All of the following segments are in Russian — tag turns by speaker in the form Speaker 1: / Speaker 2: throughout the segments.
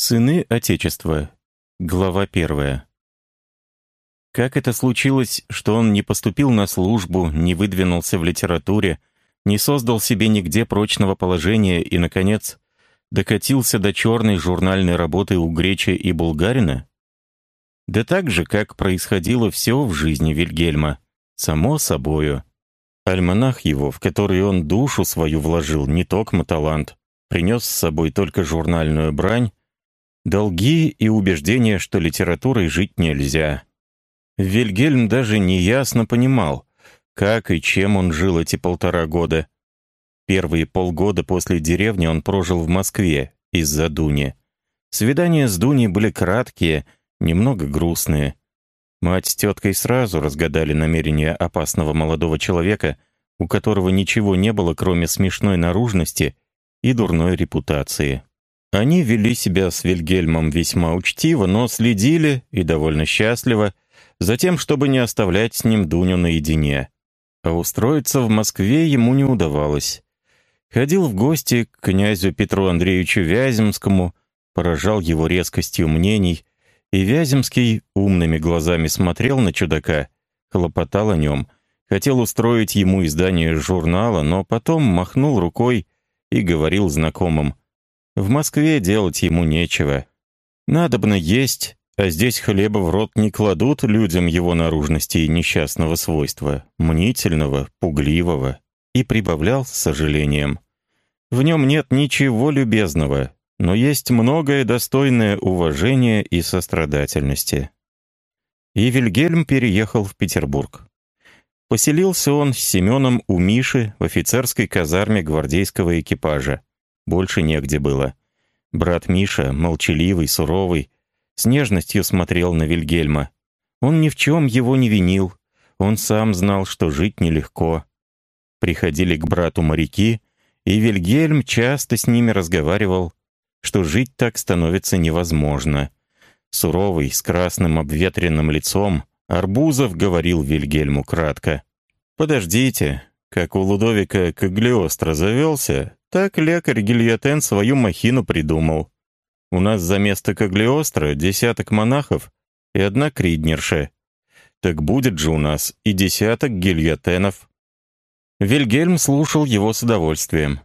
Speaker 1: Сыны Отечества. Глава первая. Как это случилось, что он не поступил на службу, не выдвинулся в литературе, не создал себе нигде прочного положения и, наконец, докатился до черной журнальной работы у Греча и Булгарина? Да так же, как происходило все в жизни Вильгельма, само собою. Альманах его, в который он душу свою вложил, не токмо талант, принес с собой только журнальную брань, долги и убеждение, что литературой жить нельзя. Вильгельм даже неясно понимал, как и чем он жил эти полтора года. Первые полгода после деревни он прожил в Москве из-за Дуни. Свидания с Дуней были краткие, немного грустные. Мать с теткой сразу разгадали намерения опасного молодого человека, у которого ничего не было, кроме смешной наружности и дурной репутации. Они вели себя с Вильгельмом весьма учтиво, но следили, и довольно счастливо, за тем, чтобы не оставлять с ним Дуню наедине. А устроиться в Москве ему не удавалось. Ходил в гости к князю Петру Андреевичу Вяземскому, поражал его резкостью мнений, и Вяземский умными глазами смотрел на чудака, хлопотал о нем, хотел устроить ему издание журнала, но потом махнул рукой и говорил знакомым, «В Москве делать ему нечего. Надобно есть, а здесь хлеба в рот не кладут людям его наружности и несчастного свойства, мнительного, пугливого». И прибавлял с сожалением. «В нем нет ничего любезного, но есть многое достойное уважения и сострадательности. И Вильгельм переехал в Петербург. Поселился он с Семеном у Миши в офицерской казарме гвардейского экипажа. Больше негде было. Брат Миша, молчаливый, суровый, с нежностью смотрел на Вильгельма. Он ни в чем его не винил. Он сам знал, что жить нелегко. Приходили к брату моряки, и Вильгельм часто с ними разговаривал что жить так становится невозможно. Суровый, с красным обветренным лицом, Арбузов говорил Вильгельму кратко. «Подождите, как у Лудовика Каглиостро завелся, так лекарь Гильотен свою махину придумал. У нас за место Каглиостро десяток монахов и одна криднерша. Так будет же у нас и десяток гильотенов». Вильгельм слушал его с удовольствием.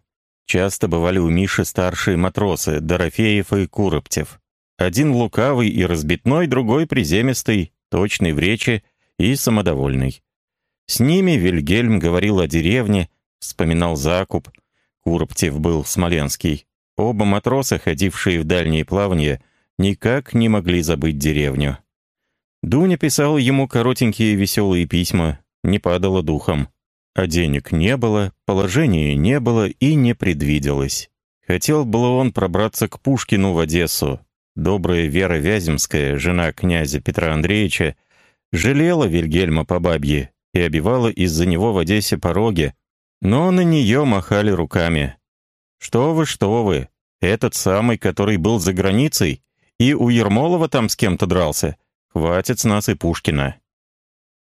Speaker 1: Часто бывали у Миши старшие матросы, Дорофеев и Куроптев. Один лукавый и разбитной, другой приземистый, точный в речи и самодовольный. С ними Вильгельм говорил о деревне, вспоминал закуп. Куроптев был смоленский. Оба матроса, ходившие в дальние плавания, никак не могли забыть деревню. Дуня писала ему коротенькие веселые письма, не падала духом. А денег не было, положения не было и не предвиделось. Хотел было он пробраться к Пушкину в Одессу. Добрая Вера Вяземская, жена князя Петра Андреевича, жалела Вильгельма по бабье и обивала из-за него в Одессе пороги, но на нее махали руками. «Что вы, что вы, этот самый, который был за границей, и у Ермолова там с кем-то дрался, хватит с нас и Пушкина».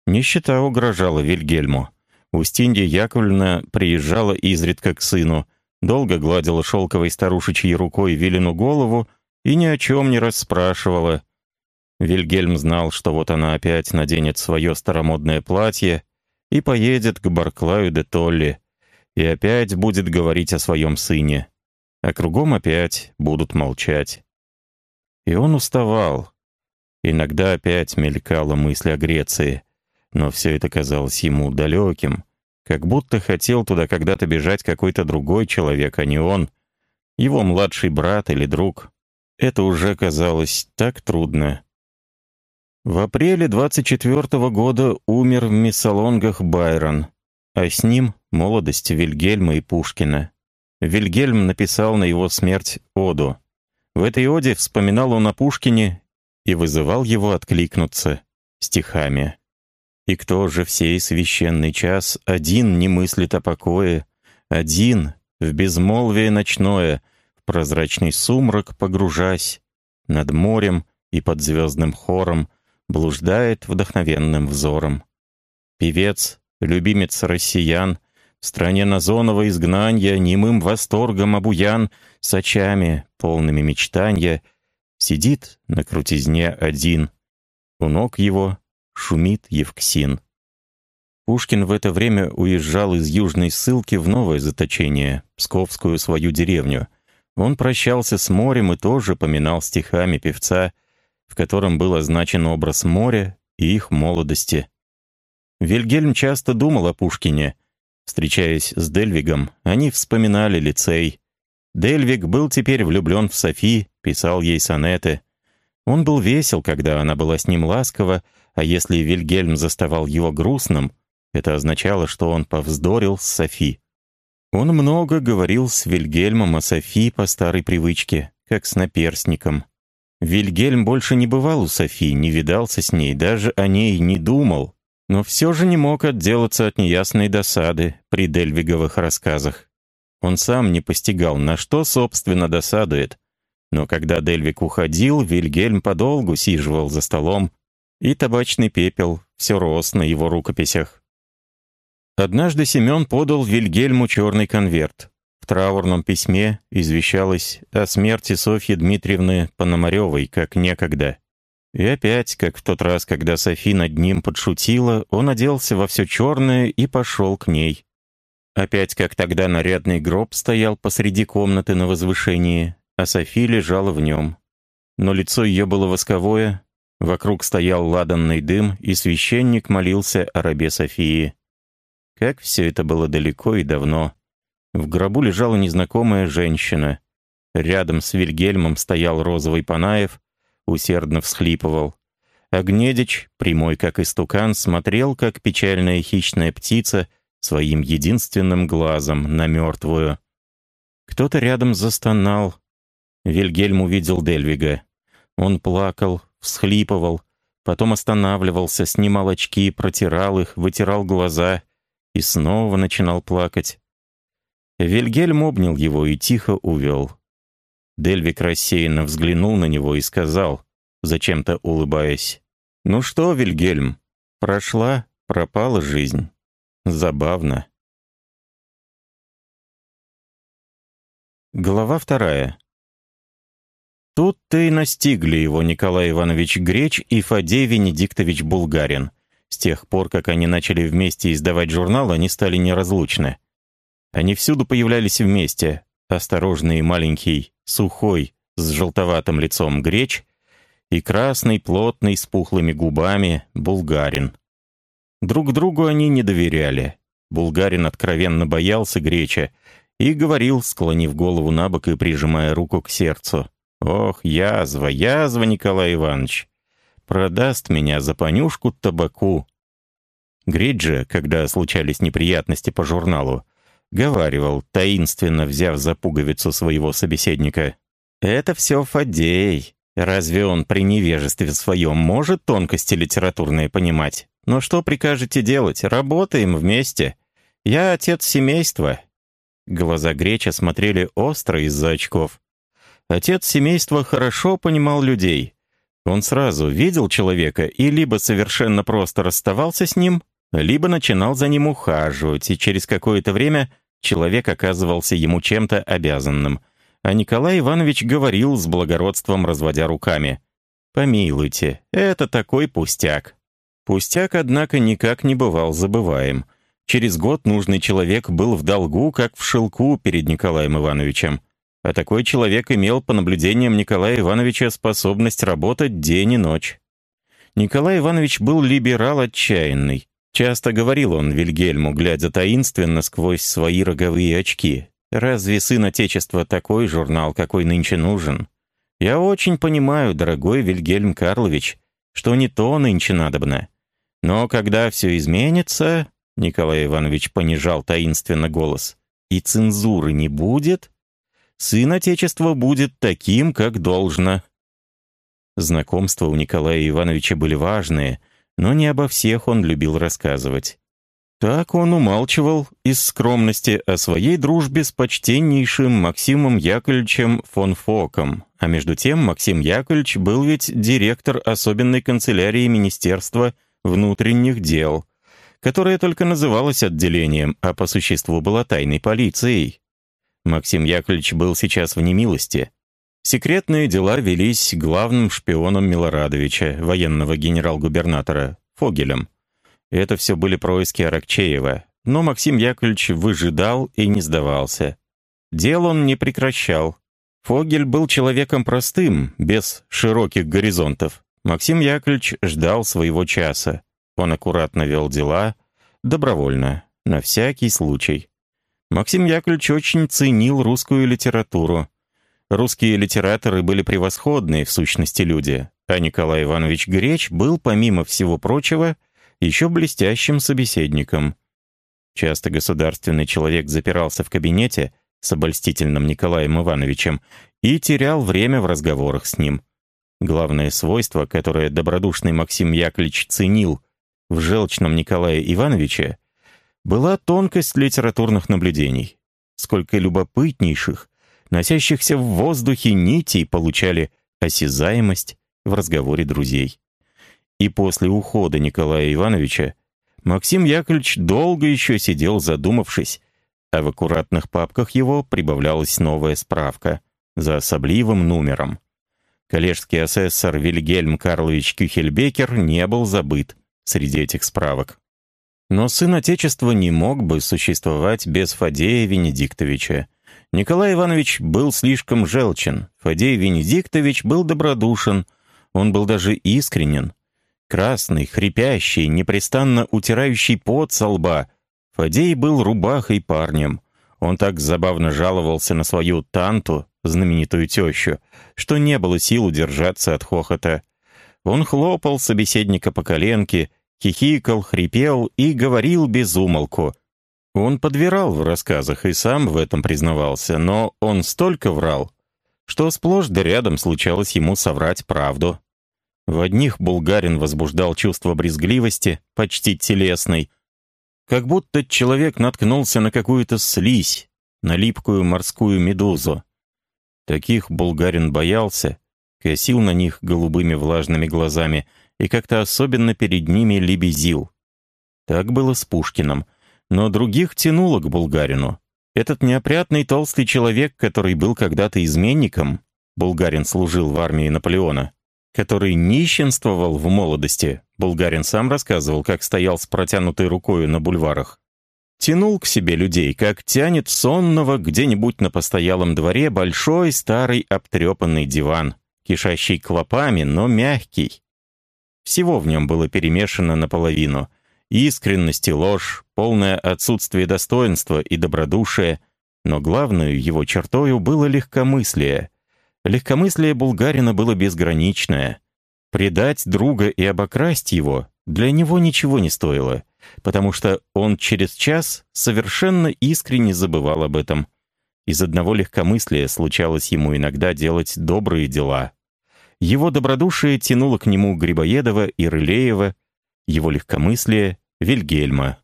Speaker 1: Нищета угрожала Вильгельму. Устинья Яковлевна приезжала изредка к сыну, долго гладила шелковой старушечьей рукой Вилину голову и ни о чем не расспрашивала. Вильгельм знал, что вот она опять наденет свое старомодное платье и поедет к Барклаю де Толли, и опять будет говорить о своем сыне. А кругом опять будут молчать. И он уставал. Иногда опять мелькала мысль о Греции но все это казалось ему далеким, как будто хотел туда когда-то бежать какой-то другой человек, а не он, его младший брат или друг. Это уже казалось так трудно. В апреле 24 -го года умер в Миссалонгах Байрон, а с ним молодость Вильгельма и Пушкина. Вильгельм написал на его смерть оду. В этой оде вспоминал он о Пушкине и вызывал его откликнуться стихами. И кто же в сей священный час один не мыслит о покое, один, в безмолвие ночное, в прозрачный сумрак погружась, над морем и под звездным хором блуждает вдохновенным взором. Певец, любимец россиян, в стране назонного изгнанья немым восторгом обуян, с очами, полными мечтанья, Сидит на крутизне один. У ног его шумит Евксин. Пушкин в это время уезжал из южной ссылки в новое заточение, Псковскую свою деревню. Он прощался с морем и тоже поминал стихами певца, в котором был означен образ моря и их молодости. Вильгельм часто думал о Пушкине. Встречаясь с Дельвигом, они вспоминали лицей. Дельвиг был теперь влюблен в Софи, писал ей сонеты. Он был весел, когда она была с ним ласкова, а если Вильгельм заставал его грустным — это означало, что он повздорил с Софи. Он много говорил с Вильгельмом о Софи по старой привычке, как с наперстником. Вильгельм больше не бывал у Софи, не видался с ней, даже о ней не думал, но все же не мог отделаться от неясной досады при Дельвиговых рассказах. Он сам не постигал, на что, собственно, досадует. Но когда Дельвик уходил, Вильгельм подолгу сиживал за столом, и табачный пепел все рос на его рукописях. Однажды Семен подал Вильгельму черный конверт. В траурном письме извещалось о смерти Софьи Дмитриевны Пономаревой, как некогда. И опять, как в тот раз, когда Софи над ним подшутила, он оделся во все черное и пошел к ней. Опять, как тогда, нарядный гроб стоял посреди комнаты на возвышении, а Софи лежала в нем. Но лицо ее было восковое, вокруг стоял ладанный дым, и священник молился о рабе Софии. Как все это было далеко и давно. В гробу лежала незнакомая женщина. Рядом с Вильгельмом стоял розовый Панаев, усердно всхлипывал. А прямой как истукан, смотрел, как печальная хищная птица, своим единственным глазом на мертвую. Кто-то рядом застонал. Вильгельм увидел Дельвига. Он плакал, всхлипывал, потом останавливался, снимал очки, протирал их, вытирал глаза — и снова начинал плакать. Вильгельм обнял его и тихо увел. Дельвик рассеянно взглянул на него и сказал, зачем-то улыбаясь, «Ну что, Вильгельм, прошла, пропала жизнь. Забавно». Глава вторая. Тут-то и настигли его Николай Иванович Греч и Фадей Венедиктович Булгарин. С тех пор, как они начали вместе издавать журнал, они стали неразлучны. Они всюду появлялись вместе. Осторожный маленький, сухой, с желтоватым лицом греч и красный, плотный, с пухлыми губами булгарин. Друг другу они не доверяли. Булгарин откровенно боялся греча и говорил, склонив голову на бок и прижимая руку к сердцу. «Ох, язва, язва, Николай Иванович! продаст меня за понюшку табаку. Гриджи, когда случались неприятности по журналу, говаривал, таинственно взяв за пуговицу своего собеседника. «Это все Фадей. Разве он при невежестве своем может тонкости литературные понимать? Но что прикажете делать? Работаем вместе. Я отец семейства». Глаза Греча смотрели остро из-за очков. Отец семейства хорошо понимал людей. Он сразу видел человека и либо совершенно просто расставался с ним, либо начинал за ним ухаживать, и через какое-то время человек оказывался ему чем-то обязанным. А Николай Иванович говорил с благородством, разводя руками. «Помилуйте, это такой пустяк». Пустяк, однако, никак не бывал забываем. Через год нужный человек был в долгу, как в шелку перед Николаем Ивановичем. А такой человек имел, по наблюдениям Николая Ивановича, способность работать день и ночь. Николай Иванович был либерал отчаянный. Часто говорил он Вильгельму, глядя таинственно сквозь свои роговые очки. «Разве сын Отечества такой журнал, какой нынче нужен? Я очень понимаю, дорогой Вильгельм Карлович, что не то нынче надобно. Но когда все изменится...» Николай Иванович понижал таинственно голос. «И цензуры не будет?» сын Отечества будет таким, как должно». Знакомства у Николая Ивановича были важные, но не обо всех он любил рассказывать. Так он умалчивал из скромности о своей дружбе с почтеннейшим Максимом Яковлевичем фон Фоком, а между тем Максим Яковлевич был ведь директор особенной канцелярии Министерства внутренних дел, которая только называлась отделением, а по существу была тайной полицией. Максим Яковлевич был сейчас в немилости. Секретные дела велись главным шпионом Милорадовича, военного генерал-губернатора, Фогелем. Это все были происки Аракчеева, но Максим Яковлевич выжидал и не сдавался. Дел он не прекращал. Фогель был человеком простым, без широких горизонтов. Максим Яковлевич ждал своего часа. Он аккуратно вел дела, добровольно, на всякий случай. Максим Яковлевич очень ценил русскую литературу. Русские литераторы были превосходные в сущности люди, а Николай Иванович Греч был, помимо всего прочего, еще блестящим собеседником. Часто государственный человек запирался в кабинете с обольстительным Николаем Ивановичем и терял время в разговорах с ним. Главное свойство, которое добродушный Максим Яковлевич ценил в желчном Николае Ивановиче, была тонкость литературных наблюдений. Сколько любопытнейших, носящихся в воздухе нитей получали осязаемость в разговоре друзей. И после ухода Николая Ивановича Максим Яковлевич долго еще сидел задумавшись, а в аккуратных папках его прибавлялась новая справка за особливым номером. Коллежский асессор Вильгельм Карлович Кюхельбекер не был забыт среди этих справок. Но сын Отечества не мог бы существовать без Фадея Венедиктовича. Николай Иванович был слишком желчен, Фадей Венедиктович был добродушен, он был даже искренен. Красный, хрипящий, непрестанно утирающий пот со лба, Фадей был рубахой парнем. Он так забавно жаловался на свою танту, знаменитую тещу, что не было сил удержаться от хохота. Он хлопал собеседника по коленке, хихикал, хрипел и говорил без умолку. Он подвирал в рассказах и сам в этом признавался, но он столько врал, что сплошь да рядом случалось ему соврать правду. В одних булгарин возбуждал чувство брезгливости, почти телесной, как будто человек наткнулся на какую-то слизь, на липкую морскую медузу. Таких булгарин боялся, косил на них голубыми влажными глазами — и как-то особенно перед ними лебезил. Так было с Пушкиным, но других тянуло к булгарину. Этот неопрятный толстый человек, который был когда-то изменником, булгарин служил в армии Наполеона, который нищенствовал в молодости, булгарин сам рассказывал, как стоял с протянутой рукой на бульварах, тянул к себе людей, как тянет сонного где-нибудь на постоялом дворе большой старый обтрепанный диван, кишащий клопами, но мягкий, всего в нем было перемешано наполовину. Искренность и ложь, полное отсутствие достоинства и добродушия, но главную его чертою было легкомыслие. Легкомыслие Булгарина было безграничное. Предать друга и обокрасть его для него ничего не стоило, потому что он через час совершенно искренне забывал об этом. Из одного легкомыслия случалось ему иногда делать добрые дела. Его добродушие тянуло к нему Грибоедова и Рылеева, его легкомыслие — Вильгельма.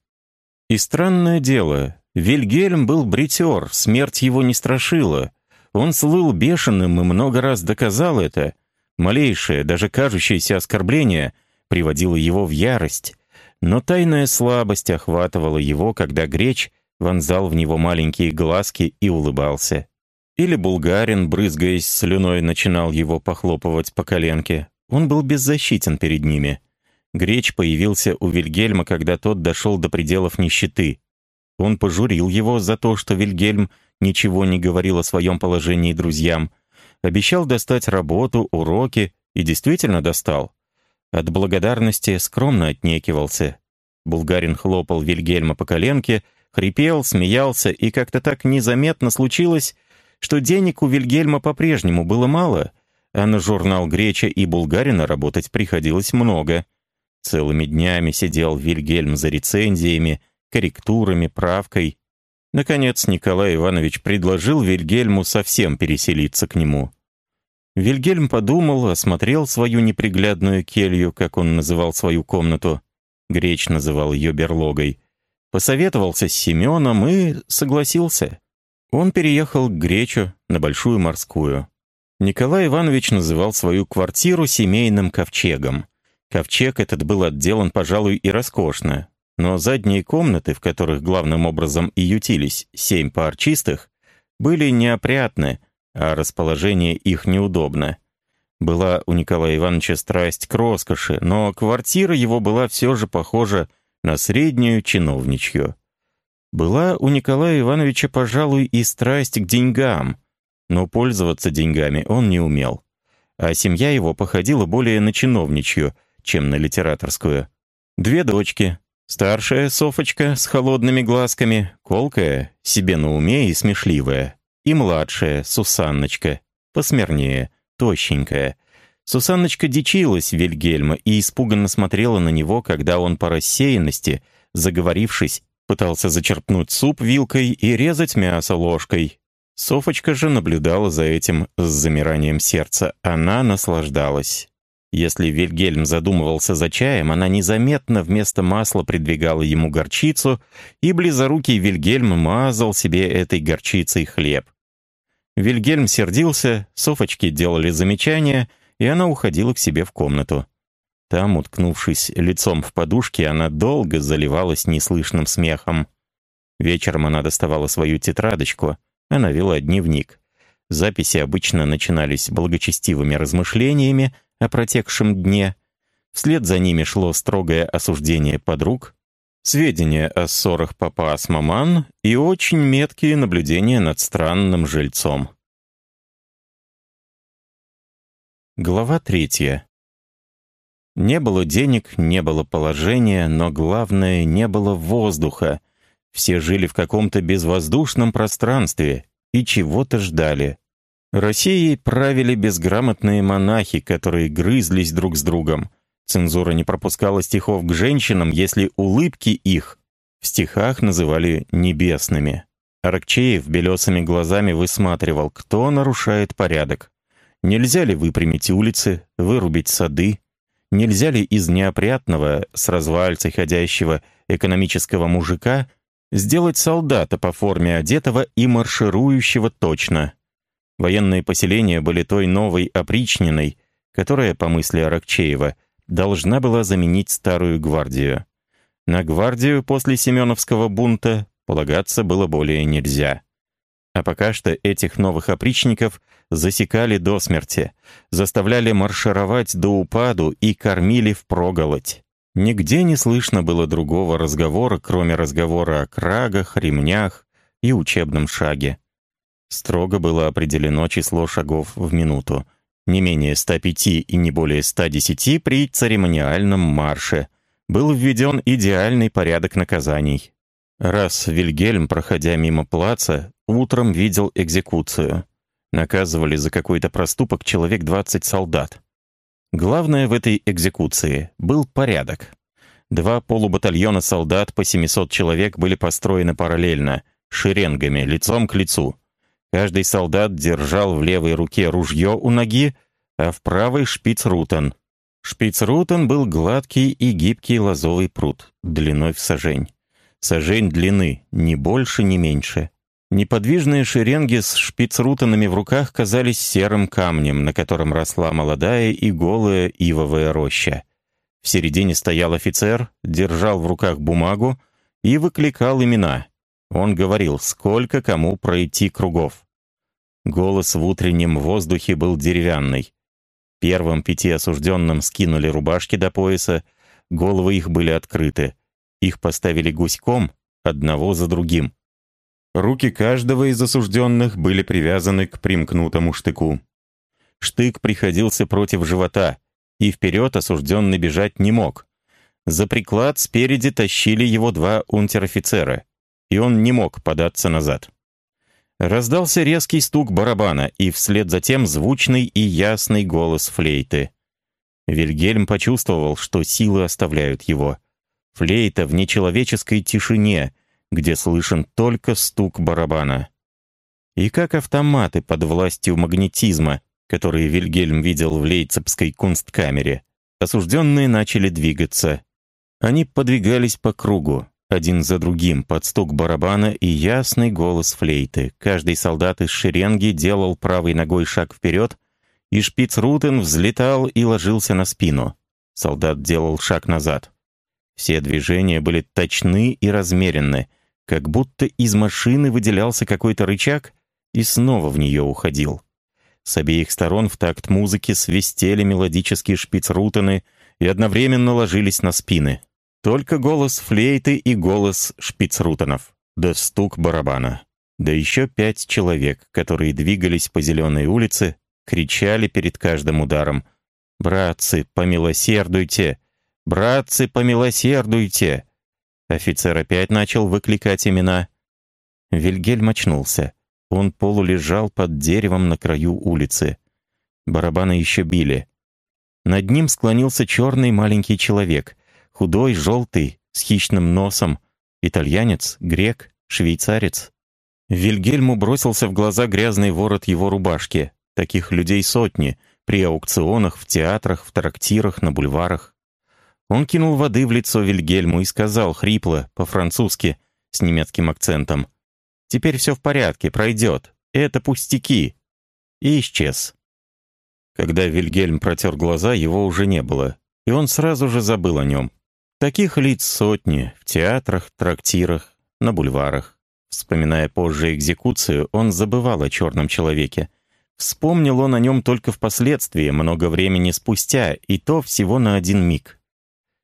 Speaker 1: И странное дело, Вильгельм был бритер, смерть его не страшила. Он слыл бешеным и много раз доказал это. Малейшее, даже кажущееся оскорбление приводило его в ярость. Но тайная слабость охватывала его, когда Греч вонзал в него маленькие глазки и улыбался. Или булгарин, брызгаясь слюной, начинал его похлопывать по коленке. Он был беззащитен перед ними. Греч появился у Вильгельма, когда тот дошел до пределов нищеты. Он пожурил его за то, что Вильгельм ничего не говорил о своем положении друзьям, обещал достать работу, уроки, и действительно достал. От благодарности скромно отнекивался. Булгарин хлопал Вильгельма по коленке, хрипел, смеялся, и как-то так незаметно случилось, что денег у Вильгельма по-прежнему было мало, а на журнал Греча и Булгарина работать приходилось много. Целыми днями сидел Вильгельм за рецензиями, корректурами, правкой. Наконец Николай Иванович предложил Вильгельму совсем переселиться к нему. Вильгельм подумал, осмотрел свою неприглядную келью, как он называл свою комнату. Греч называл ее берлогой. Посоветовался с Семеном и согласился. Он переехал к Гречу на Большую Морскую. Николай Иванович называл свою квартиру семейным ковчегом. Ковчег этот был отделан, пожалуй, и роскошно, но задние комнаты, в которых главным образом и ютились семь пар чистых, были неопрятны, а расположение их неудобно. Была у Николая Ивановича страсть к роскоши, но квартира его была все же похожа на среднюю чиновничью. Была у Николая Ивановича, пожалуй, и страсть к деньгам, но пользоваться деньгами он не умел. А семья его походила более на чиновничью, чем на литераторскую. Две дочки. Старшая Софочка с холодными глазками, колкая, себе на уме и смешливая. И младшая Сусанночка, посмирнее, тощенькая. Сусанночка дичилась Вильгельма и испуганно смотрела на него, когда он по рассеянности, заговорившись, пытался зачерпнуть суп вилкой и резать мясо ложкой. Софочка же наблюдала за этим с замиранием сердца. Она наслаждалась. Если Вильгельм задумывался за чаем, она незаметно вместо масла придвигала ему горчицу, и близорукий Вильгельм мазал себе этой горчицей хлеб. Вильгельм сердился, Софочки делали замечания, и она уходила к себе в комнату. Там, уткнувшись лицом в подушке, она долго заливалась неслышным смехом. Вечером она доставала свою тетрадочку, она вела дневник. Записи обычно начинались благочестивыми размышлениями о протекшем дне. Вслед за ними шло строгое осуждение подруг, сведения о ссорах папа с маман и очень меткие наблюдения над странным жильцом. Глава третья. Не было денег, не было положения, но главное, не было воздуха. Все жили в каком-то безвоздушном пространстве и чего-то ждали. Россией правили безграмотные монахи, которые грызлись друг с другом. Цензура не пропускала стихов к женщинам, если улыбки их в стихах называли «небесными». Аракчеев белесыми глазами высматривал, кто нарушает порядок. Нельзя ли выпрямить улицы, вырубить сады? Нельзя ли из неопрятного, с развальцей ходящего экономического мужика сделать солдата по форме одетого и марширующего точно? Военные поселения были той новой опричниной, которая, по мысли Аракчеева, должна была заменить старую гвардию. На гвардию после Семеновского бунта полагаться было более нельзя. А пока что этих новых опричников засекали до смерти, заставляли маршировать до упаду и кормили впроголодь. Нигде не слышно было другого разговора, кроме разговора о крагах, ремнях и учебном шаге. Строго было определено число шагов в минуту — не менее 105 и не более 110 при церемониальном марше, был введен идеальный порядок наказаний. Раз Вильгельм, проходя мимо плаца, утром видел экзекуцию. Наказывали за какой-то проступок человек 20 солдат. Главное в этой экзекуции был порядок. Два полубатальона солдат по 700 человек были построены параллельно, шеренгами, лицом к лицу. Каждый солдат держал в левой руке ружье у ноги, а в правой шпицрутен. Шпицрутен был гладкий и гибкий лозовый пруд, длиной в сажень. Сажень длины, ни больше, ни меньше. Неподвижные шеренги с шпицрутенами в руках казались серым камнем, на котором росла молодая и голая ивовая роща. В середине стоял офицер, держал в руках бумагу и выкликал имена — он говорил, сколько кому пройти кругов. Голос в утреннем воздухе был деревянный. Первым пяти осужденным скинули рубашки до пояса, головы их были открыты. Их поставили гуськом, одного за другим. Руки каждого из осужденных были привязаны к примкнутому штыку. Штык приходился против живота, и вперед осужденный бежать не мог. За приклад спереди тащили его два унтер-офицера и он не мог податься назад. Раздался резкий стук барабана, и вслед за тем звучный и ясный голос флейты. Вильгельм почувствовал, что силы оставляют его. Флейта в нечеловеческой тишине, где слышен только стук барабана. И как автоматы под властью магнетизма, которые Вильгельм видел в Лейцепской кунсткамере, осужденные начали двигаться. Они подвигались по кругу, один за другим, под стук барабана и ясный голос флейты. Каждый солдат из шеренги делал правой ногой шаг вперед, и шпицрутен взлетал и ложился на спину. Солдат делал шаг назад. Все движения были точны и размеренны, как будто из машины выделялся какой-то рычаг, и снова в нее уходил. С обеих сторон в такт музыки свистели мелодические шпицрутены и одновременно ложились на спины. Только голос флейты и голос шпицрутенов, да стук барабана. Да еще пять человек, которые двигались по зеленой улице, кричали перед каждым ударом «Братцы, помилосердуйте! Братцы, помилосердуйте!» Офицер опять начал выкликать имена. Вильгельм очнулся. Он полулежал под деревом на краю улицы. Барабаны еще били. Над ним склонился черный маленький человек. Худой, желтый, с хищным носом. Итальянец, грек, швейцарец. Вильгельму бросился в глаза грязный ворот его рубашки. Таких людей сотни. При аукционах, в театрах, в трактирах, на бульварах. Он кинул воды в лицо Вильгельму и сказал хрипло, по-французски, с немецким акцентом. Теперь все в порядке, пройдет. Это пустяки». И исчез. Когда Вильгельм протер глаза, его уже не было, и он сразу же забыл о нем. Таких лиц сотни, в театрах, трактирах, на бульварах. Вспоминая позже экзекуцию, он забывал о черном человеке. Вспомнил он о нем только впоследствии, много времени спустя, и то всего на один миг.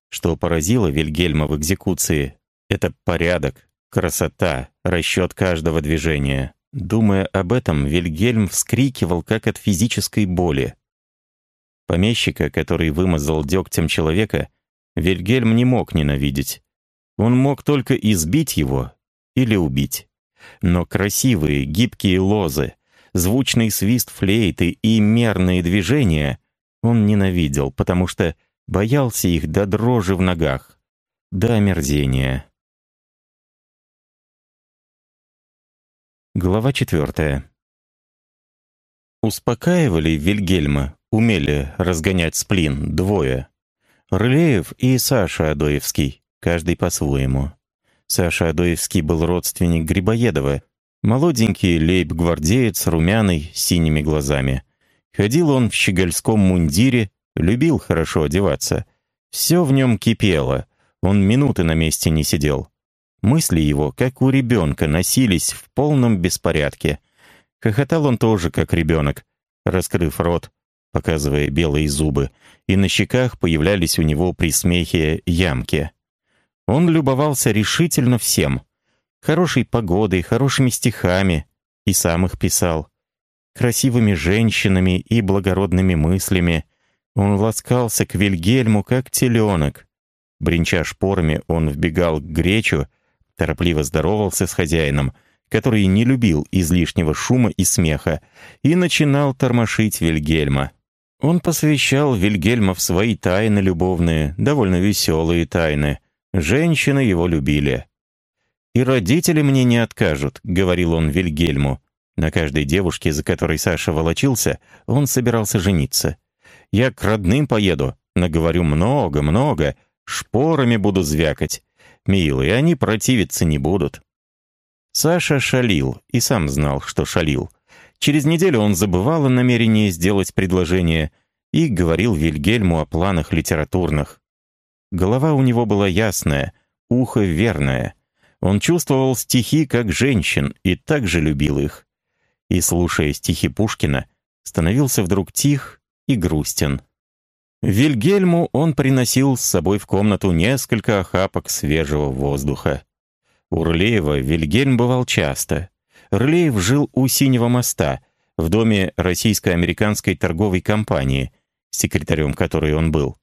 Speaker 1: Что поразило Вильгельма в экзекуции — это порядок, Красота, расчет каждого движения. Думая об этом, Вильгельм вскрикивал, как от физической боли. Помещика, который вымазал дегтем человека, Вильгельм не мог ненавидеть. Он мог только избить его или убить. Но красивые, гибкие лозы, звучный свист флейты и мерные движения он ненавидел, потому что боялся их до дрожи в ногах, до омерзения. Глава четвертая. Успокаивали Вильгельма, умели разгонять сплин, двое. Рылеев и Саша Адоевский, каждый по-своему. Саша Адоевский был родственник Грибоедова, молоденький лейб-гвардеец, румяный, с синими глазами. Ходил он в щегольском мундире, любил хорошо одеваться. Все в нем кипело, он минуты на месте не сидел. Мысли его, как у ребенка, носились в полном беспорядке. Хохотал он тоже, как ребенок, раскрыв рот, показывая белые зубы, и на щеках появлялись у него при смехе ямки. Он любовался решительно всем. Хорошей погодой, хорошими стихами, и сам их писал. Красивыми женщинами и благородными мыслями. Он ласкался к Вильгельму, как теленок. Бринча шпорами, он вбегал к Гречу, торопливо здоровался с хозяином, который не любил излишнего шума и смеха, и начинал тормошить Вильгельма. Он посвящал Вильгельма в свои тайны любовные, довольно веселые тайны. Женщины его любили. «И родители мне не откажут», — говорил он Вильгельму. На каждой девушке, за которой Саша волочился, он собирался жениться. «Я к родным поеду, наговорю много-много, шпорами буду звякать. Милый, они противиться не будут». Саша шалил и сам знал, что шалил. Через неделю он забывал о намерении сделать предложение и говорил Вильгельму о планах литературных. Голова у него была ясная, ухо верное. Он чувствовал стихи как женщин и также любил их. И, слушая стихи Пушкина, становился вдруг тих и грустен. Вильгельму он приносил с собой в комнату несколько охапок свежего воздуха. У Рылеева Вильгельм бывал часто. Рылеев жил у Синего моста, в доме российско-американской торговой компании, секретарем которой он был.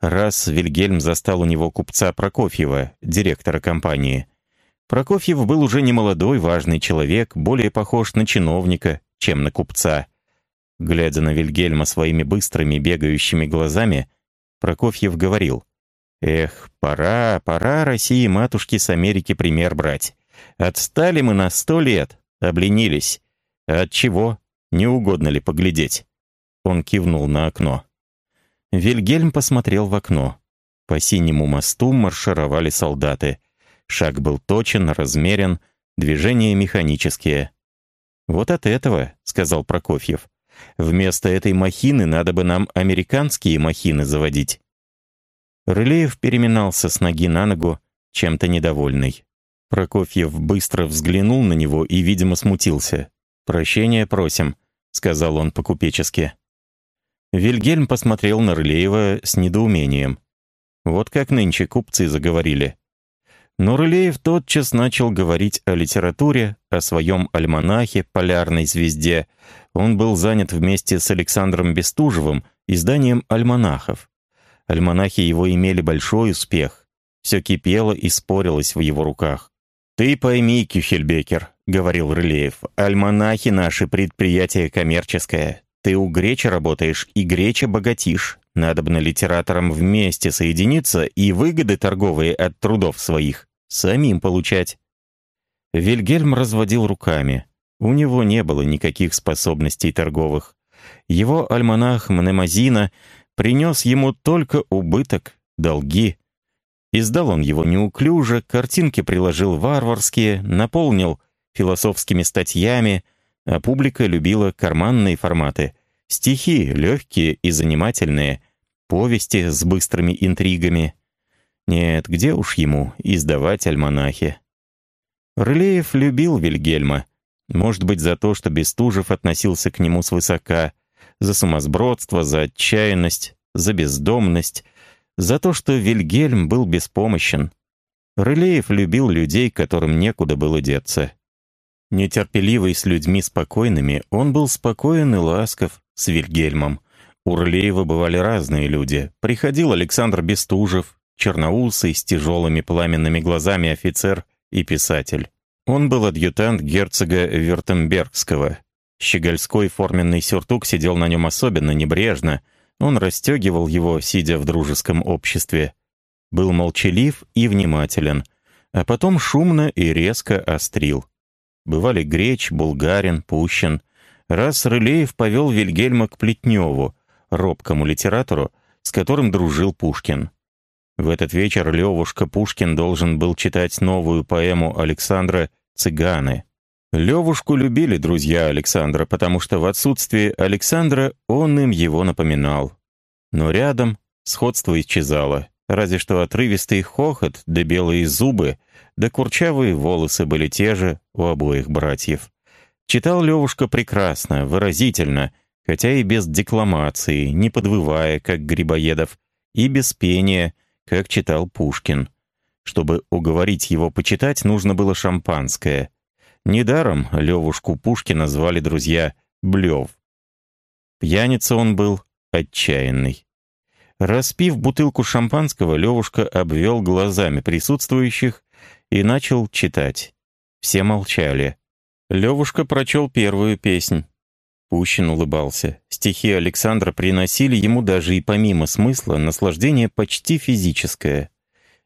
Speaker 1: Раз Вильгельм застал у него купца Прокофьева, директора компании. Прокофьев был уже не молодой, важный человек, более похож на чиновника, чем на купца. Глядя на Вильгельма своими быстрыми бегающими глазами, Прокофьев говорил, «Эх, пора, пора России матушки с Америки пример брать. Отстали мы на сто лет, обленились. от чего? Не угодно ли поглядеть?» Он кивнул на окно. Вильгельм посмотрел в окно. По синему мосту маршировали солдаты. Шаг был точен, размерен, движения механические. «Вот от этого», — сказал Прокофьев, Вместо этой махины надо бы нам американские махины заводить». Рылеев переминался с ноги на ногу, чем-то недовольный. Прокофьев быстро взглянул на него и, видимо, смутился. «Прощения просим», — сказал он по-купечески. Вильгельм посмотрел на Рылеева с недоумением. Вот как нынче купцы заговорили. Но Рылеев тотчас начал говорить о литературе, о своем альманахе «Полярной звезде». Он был занят вместе с Александром Бестужевым изданием альманахов. Альманахи его имели большой успех. Все кипело и спорилось в его руках. «Ты пойми, Кюхельбекер», — говорил Рылеев, — «альманахи наши предприятие коммерческое. Ты у Греча работаешь, и Греча богатишь. Надобно литераторам вместе соединиться и выгоды торговые от трудов своих самим получать. Вильгельм разводил руками. У него не было никаких способностей торговых. Его альманах Мнемозина принес ему только убыток, долги. Издал он его неуклюже, картинки приложил варварские, наполнил философскими статьями, а публика любила карманные форматы. Стихи легкие и занимательные, повести с быстрыми интригами. Нет, где уж ему издавать альманахи? Рылеев любил Вильгельма. Может быть, за то, что Бестужев относился к нему свысока, за сумасбродство, за отчаянность, за бездомность, за то, что Вильгельм был беспомощен. Рылеев любил людей, которым некуда было деться. Нетерпеливый с людьми спокойными, он был спокоен и ласков с Вильгельмом. У Рылеева бывали разные люди. Приходил Александр Бестужев, черноусый, с тяжелыми пламенными глазами офицер и писатель. Он был адъютант герцога Вертембергского. Щегольской форменный сюртук сидел на нем особенно небрежно. Он расстегивал его, сидя в дружеском обществе. Был молчалив и внимателен, а потом шумно и резко острил. Бывали Греч, Булгарин, Пущин. Раз Рылеев повел Вильгельма к Плетневу, робкому литератору, с которым дружил Пушкин. В этот вечер Левушка Пушкин должен был читать новую поэму Александра «Цыганы». Левушку любили друзья Александра, потому что в отсутствие Александра он им его напоминал. Но рядом сходство исчезало, разве что отрывистый хохот да белые зубы — да курчавые волосы были те же у обоих братьев. Читал Левушка прекрасно, выразительно, хотя и без декламации, не подвывая, как Грибоедов, и без пения, как читал Пушкин. Чтобы уговорить его почитать, нужно было шампанское. Недаром Левушку Пушкина звали друзья Блев. Пьяница он был отчаянный. Распив бутылку шампанского, Левушка обвел глазами присутствующих и начал читать. Все молчали. Левушка прочел первую песнь. Пущин улыбался. Стихи Александра приносили ему даже и помимо смысла наслаждение почти физическое.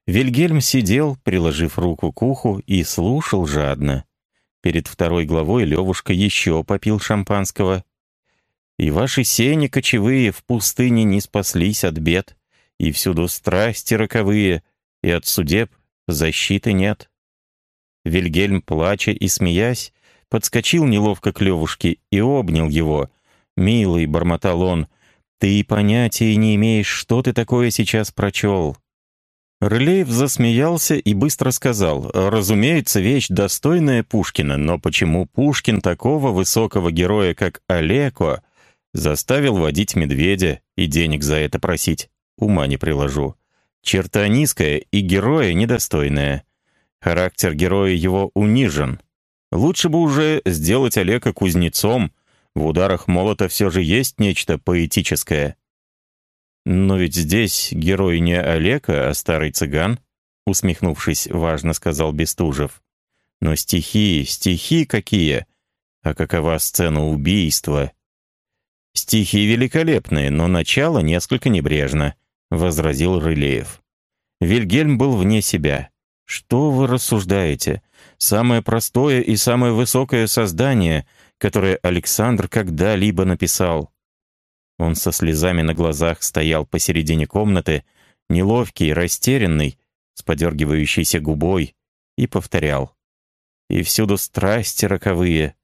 Speaker 1: Вильгельм сидел, приложив руку к уху, и слушал жадно. Перед второй главой Левушка еще попил шампанского. «И ваши сени кочевые в пустыне не спаслись от бед, и всюду страсти роковые, и от судеб Защиты нет. Вильгельм, плача и смеясь, подскочил неловко к Левушке и обнял его. «Милый», — бормотал он, — «ты понятия не имеешь, что ты такое сейчас прочел». Рылеев засмеялся и быстро сказал, «Разумеется, вещь достойная Пушкина, но почему Пушкин такого высокого героя, как Олеко, заставил водить медведя и денег за это просить? Ума не приложу. Черта низкая и героя недостойная. Характер героя его унижен. Лучше бы уже сделать Олега кузнецом. В ударах молота все же есть нечто поэтическое. Но ведь здесь герой не Олега, а старый цыган, усмехнувшись, важно сказал Бестужев. Но стихи, стихи какие! А какова сцена убийства? Стихи великолепные, но начало несколько небрежно. — возразил Рылеев. Вильгельм был вне себя. «Что вы рассуждаете? Самое простое и самое высокое создание, которое Александр когда-либо написал». Он со слезами на глазах стоял посередине комнаты, неловкий, растерянный, с подергивающейся губой, и повторял. «И всюду страсти роковые,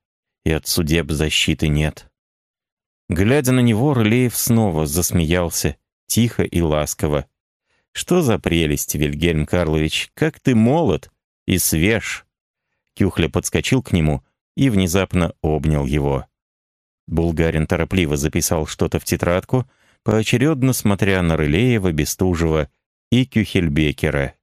Speaker 1: и от судеб защиты нет». Глядя на него, Рылеев снова засмеялся, тихо и ласково. «Что за прелесть, Вильгельм Карлович, как ты молод и свеж!» Кюхля подскочил к нему и внезапно обнял его. Булгарин торопливо записал что-то в тетрадку, поочередно смотря на Рылеева, Бестужева и Кюхельбекера